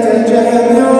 تجعل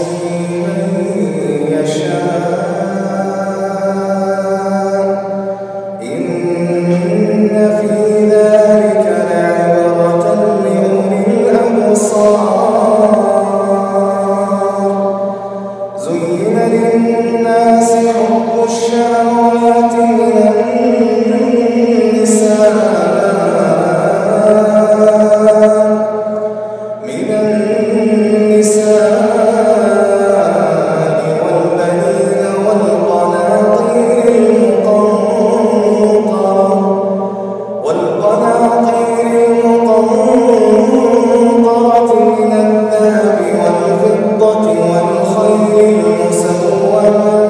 سوى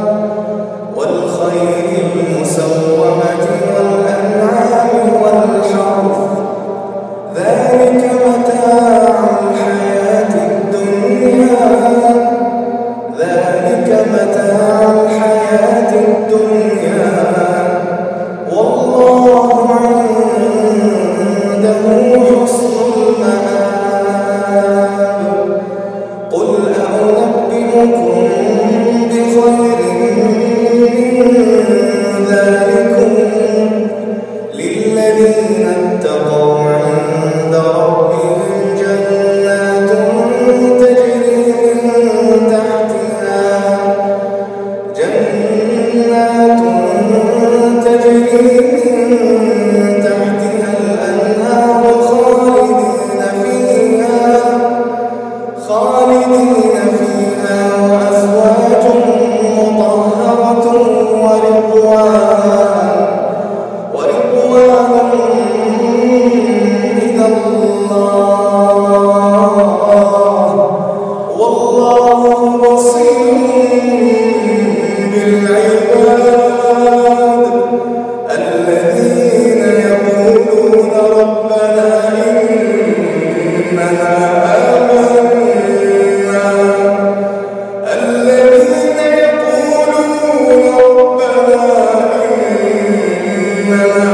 والمنفقين والمستغفرين Amen.